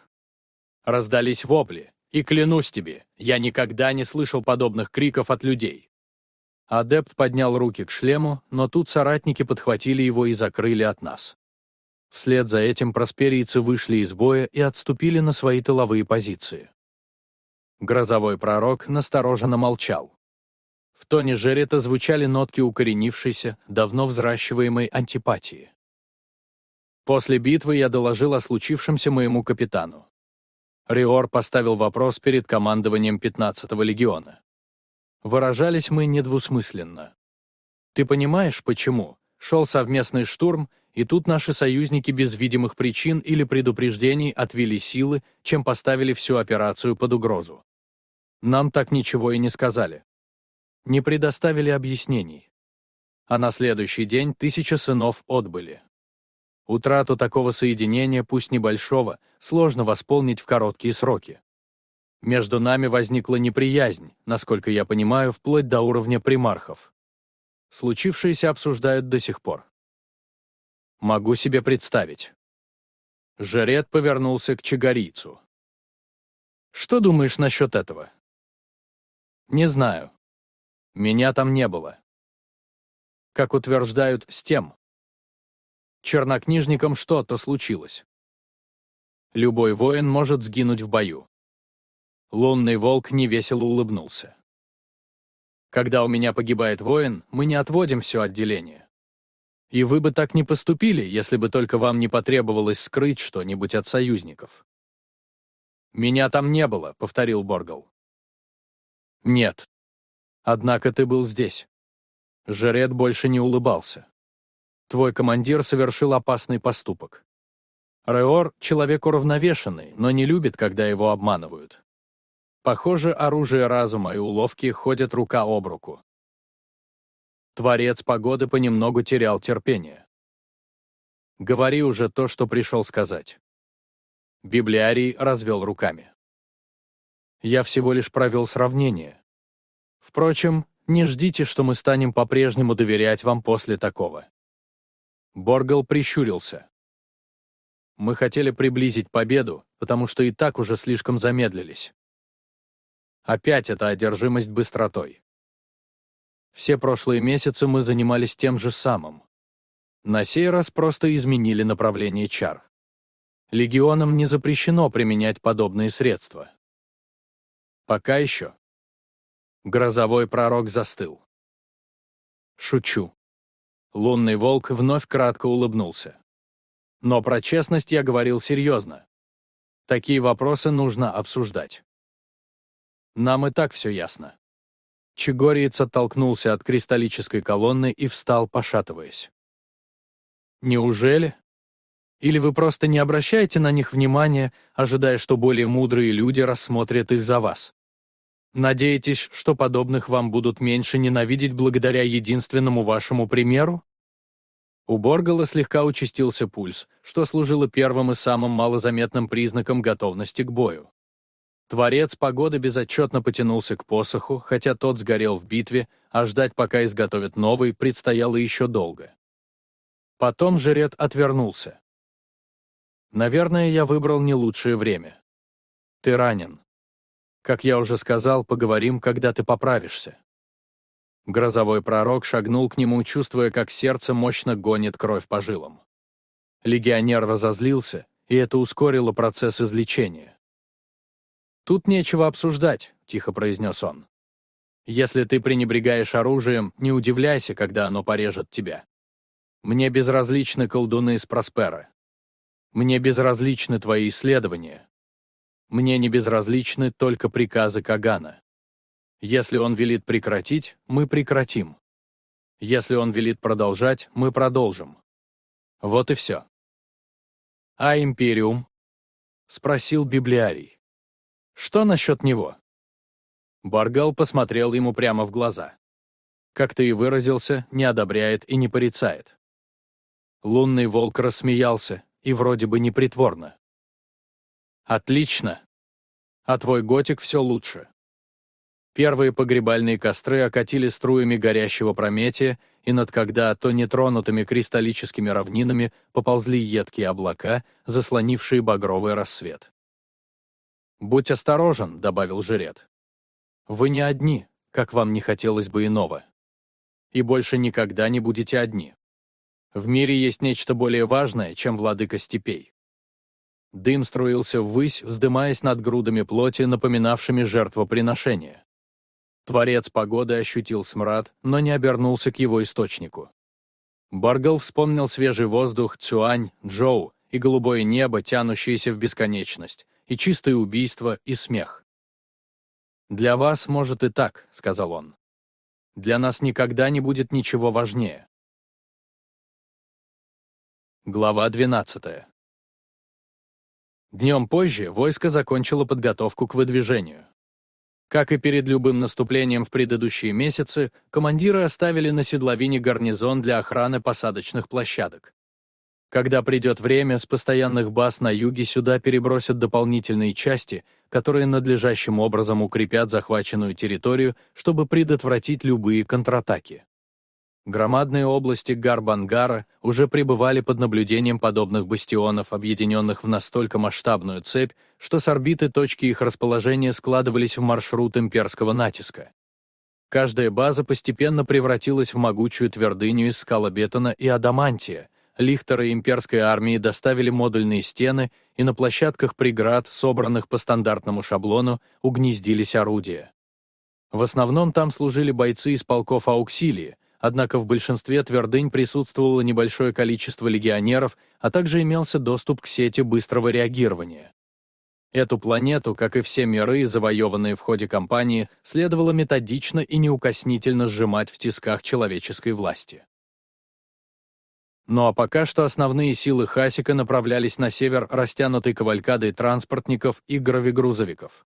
Раздались вопли, и клянусь тебе, я никогда не слышал подобных криков от людей. Адепт поднял руки к шлему, но тут соратники подхватили его и закрыли от нас. Вслед за этим просперийцы вышли из боя и отступили на свои тыловые позиции. Грозовой пророк настороженно молчал. В тоне Жерета звучали нотки укоренившейся, давно взращиваемой антипатии. После битвы я доложил о случившемся моему капитану. Риор поставил вопрос перед командованием 15-го легиона. Выражались мы недвусмысленно. «Ты понимаешь, почему?» Шел совместный штурм, и тут наши союзники без видимых причин или предупреждений отвели силы, чем поставили всю операцию под угрозу. Нам так ничего и не сказали. Не предоставили объяснений. А на следующий день тысяча сынов отбыли. Утрату такого соединения, пусть небольшого, сложно восполнить в короткие сроки. Между нами возникла неприязнь, насколько я понимаю, вплоть до уровня примархов. Случившееся обсуждают до сих пор. Могу себе представить. Жарет повернулся к чагарийцу. Что думаешь насчет этого? Не знаю. Меня там не было. Как утверждают, с тем. Чернокнижникам что-то случилось. Любой воин может сгинуть в бою. Лунный волк невесело улыбнулся. Когда у меня погибает воин, мы не отводим все отделение. И вы бы так не поступили, если бы только вам не потребовалось скрыть что-нибудь от союзников. «Меня там не было», — повторил Боргал. «Нет. Однако ты был здесь». Жерет больше не улыбался. «Твой командир совершил опасный поступок. Реор — человек уравновешенный, но не любит, когда его обманывают. Похоже, оружие разума и уловки ходят рука об руку. Творец погоды понемногу терял терпение. «Говори уже то, что пришел сказать». Библиарий развел руками. Я всего лишь провел сравнение. Впрочем, не ждите, что мы станем по-прежнему доверять вам после такого. Боргал прищурился. Мы хотели приблизить победу, потому что и так уже слишком замедлились. Опять эта одержимость быстротой. Все прошлые месяцы мы занимались тем же самым. На сей раз просто изменили направление чар. Легионам не запрещено применять подобные средства. Пока еще. Грозовой пророк застыл. Шучу. Лунный волк вновь кратко улыбнулся. Но про честность я говорил серьезно. Такие вопросы нужно обсуждать. Нам и так все ясно. Чегориец оттолкнулся от кристаллической колонны и встал, пошатываясь. Неужели? Или вы просто не обращаете на них внимания, ожидая, что более мудрые люди рассмотрят их за вас? Надеетесь, что подобных вам будут меньше ненавидеть благодаря единственному вашему примеру? У Боргала слегка участился пульс, что служило первым и самым малозаметным признаком готовности к бою. Творец погоды безотчетно потянулся к посоху, хотя тот сгорел в битве, а ждать, пока изготовят новый, предстояло еще долго. Потом жрет отвернулся. «Наверное, я выбрал не лучшее время. Ты ранен. Как я уже сказал, поговорим, когда ты поправишься». Грозовой пророк шагнул к нему, чувствуя, как сердце мощно гонит кровь по жилам. Легионер разозлился, и это ускорило процесс излечения. «Тут нечего обсуждать», — тихо произнес он. «Если ты пренебрегаешь оружием, не удивляйся, когда оно порежет тебя. Мне безразличны колдуны из Проспера. Мне безразличны твои исследования. Мне не безразличны только приказы Кагана. Если он велит прекратить, мы прекратим. Если он велит продолжать, мы продолжим. Вот и все. А Империум? Спросил библиарий. Что насчет него? Баргал посмотрел ему прямо в глаза. Как ты и выразился, не одобряет и не порицает. Лунный волк рассмеялся, и вроде бы непритворно. «Отлично! А твой готик все лучше». Первые погребальные костры окатили струями горящего прометия, и над когда-то нетронутыми кристаллическими равнинами поползли едкие облака, заслонившие багровый рассвет. «Будь осторожен», — добавил жрет. «Вы не одни, как вам не хотелось бы иного. И больше никогда не будете одни. В мире есть нечто более важное, чем владыка степей». Дым струился ввысь, вздымаясь над грудами плоти, напоминавшими жертвоприношение. Творец погоды ощутил смрад, но не обернулся к его источнику. Баргал вспомнил свежий воздух Цюань, Джоу и голубое небо, тянущееся в бесконечность, и чистое убийство, и смех. «Для вас, может, и так», — сказал он. «Для нас никогда не будет ничего важнее». Глава 12. Днем позже войско закончило подготовку к выдвижению. Как и перед любым наступлением в предыдущие месяцы, командиры оставили на седловине гарнизон для охраны посадочных площадок. Когда придет время, с постоянных баз на юге сюда перебросят дополнительные части, которые надлежащим образом укрепят захваченную территорию, чтобы предотвратить любые контратаки. Громадные области Гарбангара уже пребывали под наблюдением подобных бастионов, объединенных в настолько масштабную цепь, что с орбиты точки их расположения складывались в маршрут имперского натиска. Каждая база постепенно превратилась в могучую твердыню из скалобетона и адамантия. Лихтеры имперской армии доставили модульные стены, и на площадках преград, собранных по стандартному шаблону, угнездились орудия. В основном там служили бойцы из полков ауксилии, однако в большинстве твердынь присутствовало небольшое количество легионеров, а также имелся доступ к сети быстрого реагирования. Эту планету, как и все миры, завоеванные в ходе кампании, следовало методично и неукоснительно сжимать в тисках человеческой власти. Ну а пока что основные силы Хасика направлялись на север растянутой кавалькадой транспортников и гравигрузовиков.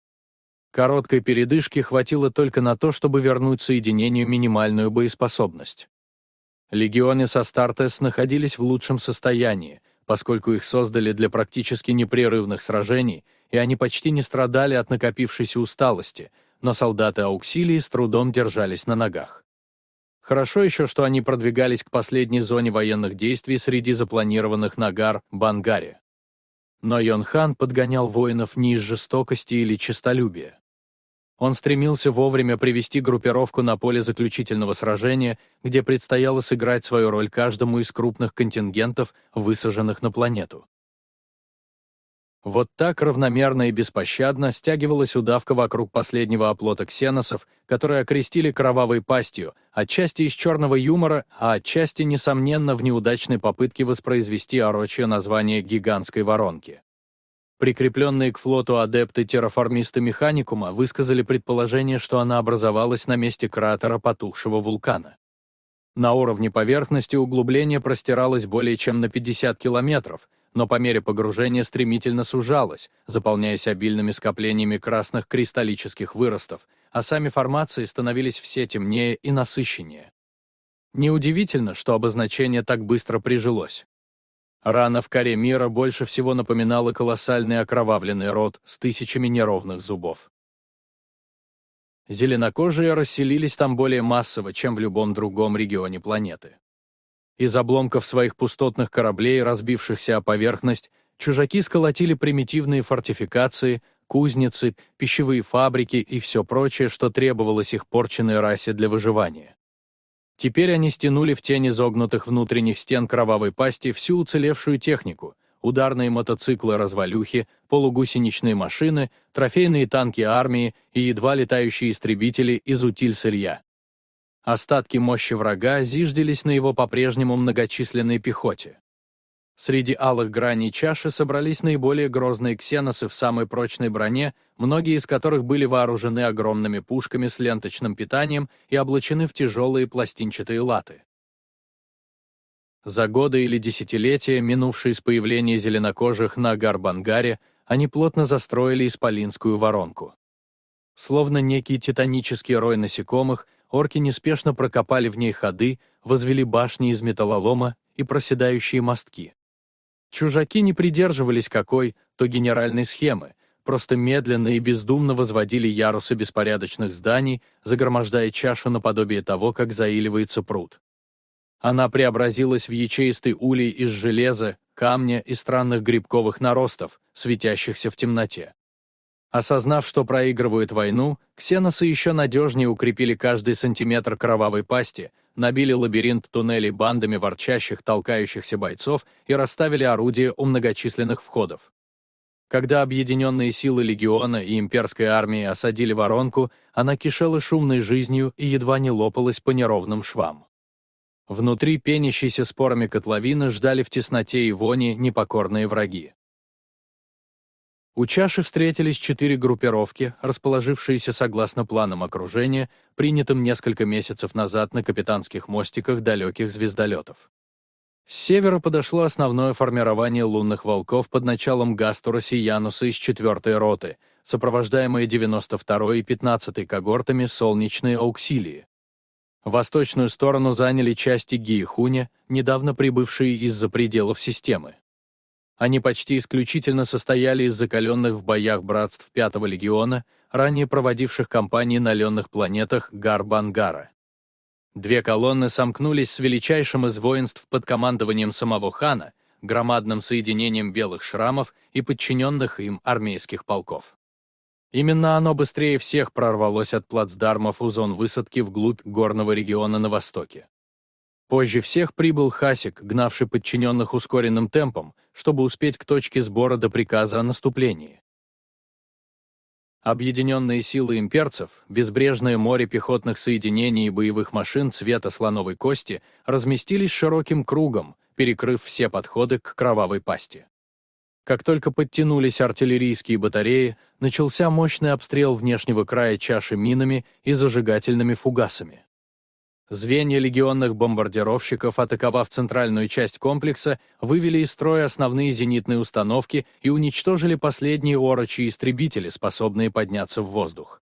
Короткой передышки хватило только на то, чтобы вернуть соединению минимальную боеспособность. Легионы со Стартес находились в лучшем состоянии, поскольку их создали для практически непрерывных сражений, и они почти не страдали от накопившейся усталости, но солдаты Ауксилии с трудом держались на ногах. Хорошо еще, что они продвигались к последней зоне военных действий среди запланированных нагар Бангаре. Но Йонхан подгонял воинов не из жестокости или честолюбия. Он стремился вовремя привести группировку на поле заключительного сражения, где предстояло сыграть свою роль каждому из крупных контингентов, высаженных на планету. Вот так равномерно и беспощадно стягивалась удавка вокруг последнего оплота ксеносов, которые окрестили кровавой пастью, отчасти из черного юмора, а отчасти, несомненно, в неудачной попытке воспроизвести орочье название гигантской воронки. Прикрепленные к флоту адепты-терраформисты Механикума высказали предположение, что она образовалась на месте кратера потухшего вулкана. На уровне поверхности углубление простиралось более чем на 50 километров, но по мере погружения стремительно сужалось, заполняясь обильными скоплениями красных кристаллических выростов, а сами формации становились все темнее и насыщеннее. Неудивительно, что обозначение так быстро прижилось. Рана в коре мира больше всего напоминала колоссальный окровавленный рот с тысячами неровных зубов. Зеленокожие расселились там более массово, чем в любом другом регионе планеты. Из обломков своих пустотных кораблей, разбившихся о поверхность, чужаки сколотили примитивные фортификации, кузницы, пищевые фабрики и все прочее, что требовалось их порченной расе для выживания. Теперь они стянули в тени изогнутых внутренних стен кровавой пасти всю уцелевшую технику, ударные мотоциклы-развалюхи, полугусеничные машины, трофейные танки армии и едва летающие истребители из утиль-сырья. Остатки мощи врага зиждились на его по-прежнему многочисленной пехоте. Среди алых граней чаши собрались наиболее грозные ксеносы в самой прочной броне, многие из которых были вооружены огромными пушками с ленточным питанием и облачены в тяжелые пластинчатые латы. За годы или десятилетия, минувшие с появления зеленокожих на Гарбангаре, они плотно застроили исполинскую воронку. Словно некий титанический рой насекомых, орки неспешно прокопали в ней ходы, возвели башни из металлолома и проседающие мостки. Чужаки не придерживались какой, то генеральной схемы, просто медленно и бездумно возводили ярусы беспорядочных зданий, загромождая чашу наподобие того, как заиливается пруд. Она преобразилась в ячеистый улей из железа, камня и странных грибковых наростов, светящихся в темноте. Осознав, что проигрывают войну, ксеносы еще надежнее укрепили каждый сантиметр кровавой пасти, набили лабиринт туннелей бандами ворчащих, толкающихся бойцов и расставили орудия у многочисленных входов. Когда объединенные силы легиона и имперской армии осадили воронку, она кишела шумной жизнью и едва не лопалась по неровным швам. Внутри пенящейся спорами котловины ждали в тесноте и вони непокорные враги. У чаши встретились четыре группировки, расположившиеся согласно планам окружения, принятым несколько месяцев назад на капитанских мостиках далеких звездолетов. С севера подошло основное формирование лунных волков под началом Гастура Сиянуса из 4-й роты, сопровождаемые 92-й и 15-й когортами солнечной ауксилии. Восточную сторону заняли части Гиехуня, недавно прибывшие из-за пределов системы. Они почти исключительно состояли из закаленных в боях братств Пятого легиона, ранее проводивших кампании на ленных планетах Гарбангара. Две колонны сомкнулись с величайшим из воинств под командованием самого хана, громадным соединением белых шрамов и подчиненных им армейских полков. Именно оно быстрее всех прорвалось от плацдармов у зон высадки вглубь горного региона на востоке. Позже всех прибыл Хасик, гнавший подчиненных ускоренным темпом, чтобы успеть к точке сбора до приказа о наступлении. Объединенные силы имперцев, безбрежное море пехотных соединений и боевых машин цвета слоновой кости разместились широким кругом, перекрыв все подходы к кровавой пасти. Как только подтянулись артиллерийские батареи, начался мощный обстрел внешнего края чаши минами и зажигательными фугасами. Звенья легионных бомбардировщиков, атаковав центральную часть комплекса, вывели из строя основные зенитные установки и уничтожили последние орочи истребители, способные подняться в воздух.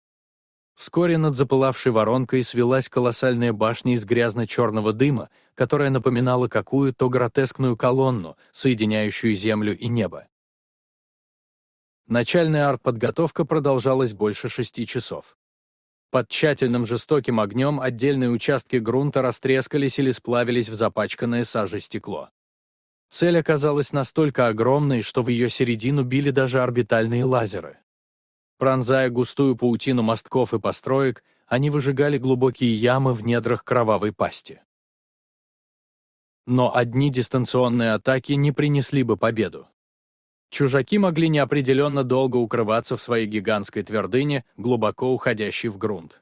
Вскоре над запылавшей воронкой свелась колоссальная башня из грязно-черного дыма, которая напоминала какую-то гротескную колонну, соединяющую землю и небо. Начальная артподготовка продолжалась больше шести часов. Под тщательным жестоким огнем отдельные участки грунта растрескались или сплавились в запачканное сажей стекло. Цель оказалась настолько огромной, что в ее середину били даже орбитальные лазеры. Пронзая густую паутину мостков и построек, они выжигали глубокие ямы в недрах кровавой пасти. Но одни дистанционные атаки не принесли бы победу. Чужаки могли неопределенно долго укрываться в своей гигантской твердыне, глубоко уходящей в грунт.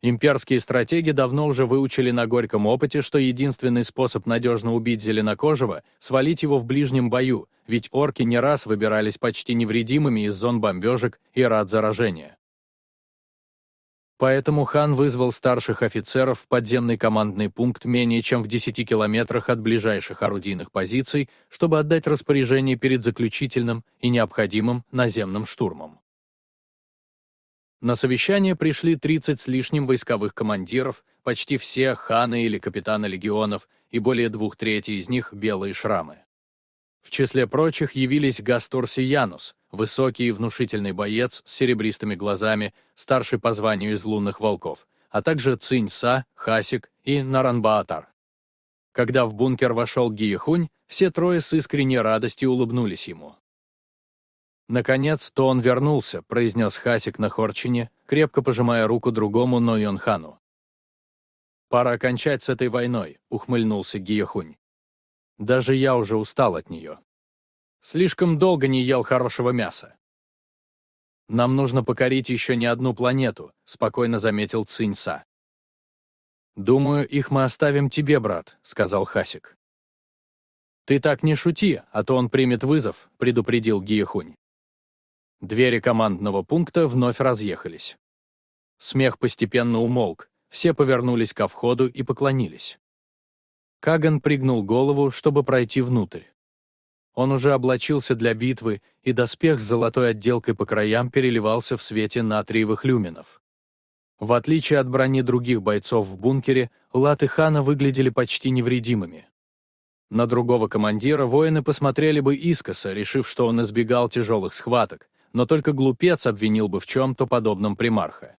Имперские стратеги давно уже выучили на горьком опыте, что единственный способ надежно убить зеленокожего — свалить его в ближнем бою, ведь орки не раз выбирались почти невредимыми из зон бомбежек и рад заражения. Поэтому хан вызвал старших офицеров в подземный командный пункт менее чем в 10 километрах от ближайших орудийных позиций, чтобы отдать распоряжение перед заключительным и необходимым наземным штурмом. На совещание пришли 30 с лишним войсковых командиров, почти все ханы или капитаны легионов, и более двух третей из них — белые шрамы. В числе прочих явились Гастор Сиянус, высокий и внушительный боец с серебристыми глазами, старший по званию из лунных волков, а также Цинь-Са, Хасик и Наранбаатар. Когда в бункер вошел Гиехунь, все трое с искренней радостью улыбнулись ему. «Наконец-то он вернулся», — произнес Хасик на Хорчине, крепко пожимая руку другому Нойонхану. «Пора кончать с этой войной», — ухмыльнулся Гиехунь. «Даже я уже устал от нее». Слишком долго не ел хорошего мяса. «Нам нужно покорить еще не одну планету», — спокойно заметил Циньса. «Думаю, их мы оставим тебе, брат», — сказал Хасик. «Ты так не шути, а то он примет вызов», — предупредил Гиехунь. Двери командного пункта вновь разъехались. Смех постепенно умолк, все повернулись ко входу и поклонились. Каган пригнул голову, чтобы пройти внутрь. Он уже облачился для битвы, и доспех с золотой отделкой по краям переливался в свете натриевых люминов. В отличие от брони других бойцов в бункере, латы хана выглядели почти невредимыми. На другого командира воины посмотрели бы искоса, решив, что он избегал тяжелых схваток, но только глупец обвинил бы в чем-то подобном примарха.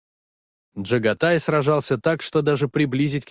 Джагатай сражался так, что даже приблизить к